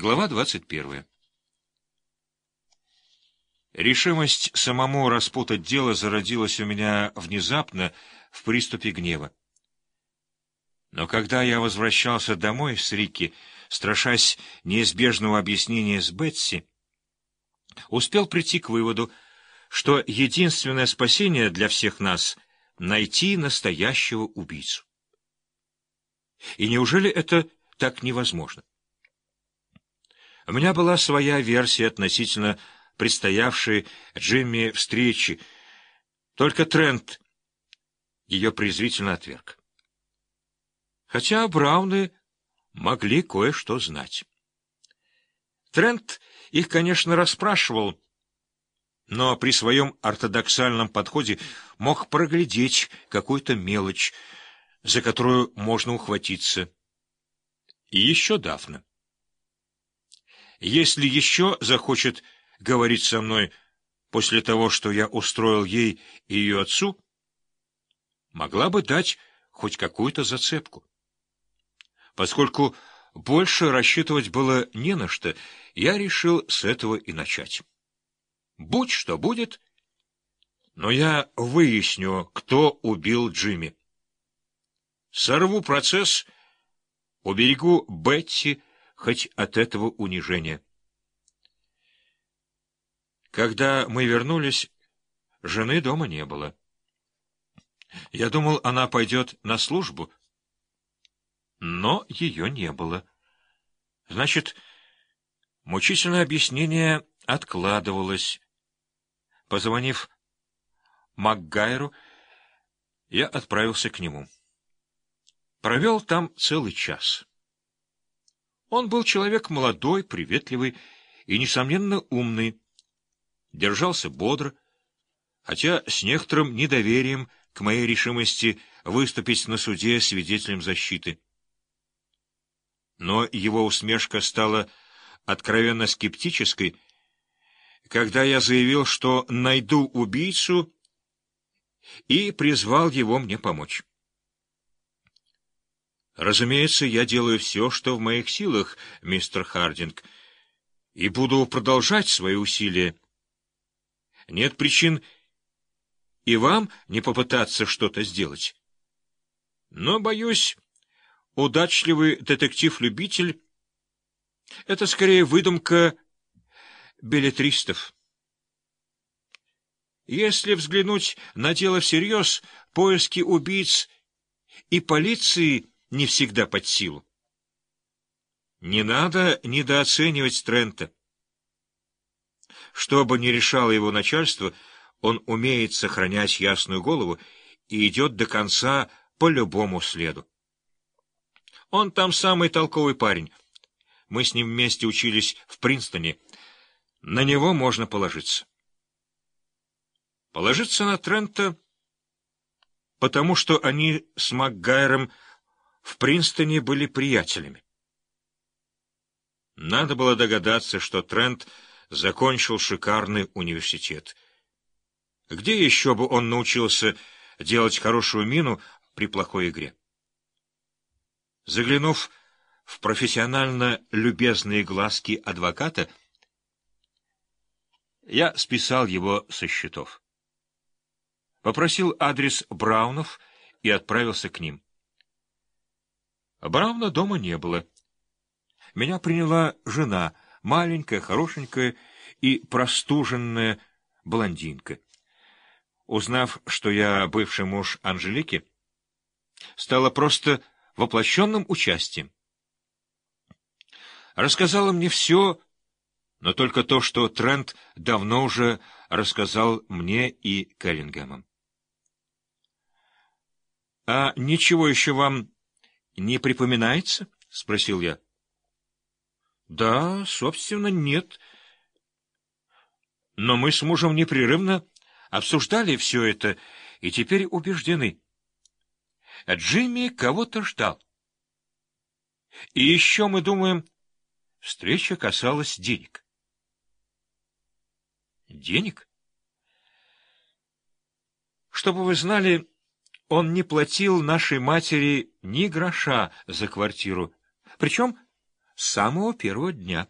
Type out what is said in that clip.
Глава 21. Решимость самому распутать дело зародилась у меня внезапно в приступе гнева. Но когда я возвращался домой с Рикки, страшась неизбежного объяснения с Бетси, успел прийти к выводу, что единственное спасение для всех нас — найти настоящего убийцу. И неужели это так невозможно? У меня была своя версия относительно предстоявшей Джимми встречи, только Трент ее презрительно отверг. Хотя Брауны могли кое-что знать. Трент их, конечно, расспрашивал, но при своем ортодоксальном подходе мог проглядеть какую-то мелочь, за которую можно ухватиться. И еще Дафна. Если еще захочет говорить со мной после того, что я устроил ей и ее отцу, могла бы дать хоть какую-то зацепку. Поскольку больше рассчитывать было не на что, я решил с этого и начать. Будь что будет, но я выясню, кто убил Джимми. Сорву процесс, уберегу Бетти, хоть от этого унижения. Когда мы вернулись, жены дома не было. Я думал, она пойдет на службу, но ее не было. Значит, мучительное объяснение откладывалось. Позвонив Макгайру, я отправился к нему. Провел там целый час. Он был человек молодой, приветливый и, несомненно, умный. Держался бодро, хотя с некоторым недоверием к моей решимости выступить на суде свидетелем защиты. Но его усмешка стала откровенно скептической, когда я заявил, что найду убийцу и призвал его мне помочь. Разумеется, я делаю все, что в моих силах, мистер Хардинг, и буду продолжать свои усилия. Нет причин и вам не попытаться что-то сделать. Но, боюсь, удачливый детектив-любитель — это скорее выдумка билетристов. Если взглянуть на дело всерьез, поиски убийц и полиции — не всегда под силу. Не надо недооценивать Трента. Что бы ни решало его начальство, он умеет сохранять ясную голову и идет до конца по любому следу. Он там самый толковый парень. Мы с ним вместе учились в Принстоне. На него можно положиться. Положиться на Трента, потому что они с Макгайром в Принстоне были приятелями. Надо было догадаться, что Трент закончил шикарный университет. Где еще бы он научился делать хорошую мину при плохой игре? Заглянув в профессионально любезные глазки адвоката, я списал его со счетов. Попросил адрес Браунов и отправился к ним. Брауна дома не было. Меня приняла жена, маленькая, хорошенькая и простуженная блондинка. Узнав, что я бывший муж Анжелики, стала просто воплощенным участием. Рассказала мне все, но только то, что Трент давно уже рассказал мне и Келлингемам. — А ничего еще вам не припоминается? — спросил я. — Да, собственно, нет. Но мы с мужем непрерывно обсуждали все это и теперь убеждены. Джимми кого-то ждал. И еще мы думаем, встреча касалась денег. Денег? Чтобы вы знали, он не платил нашей матери ни гроша за квартиру, причем с самого первого дня.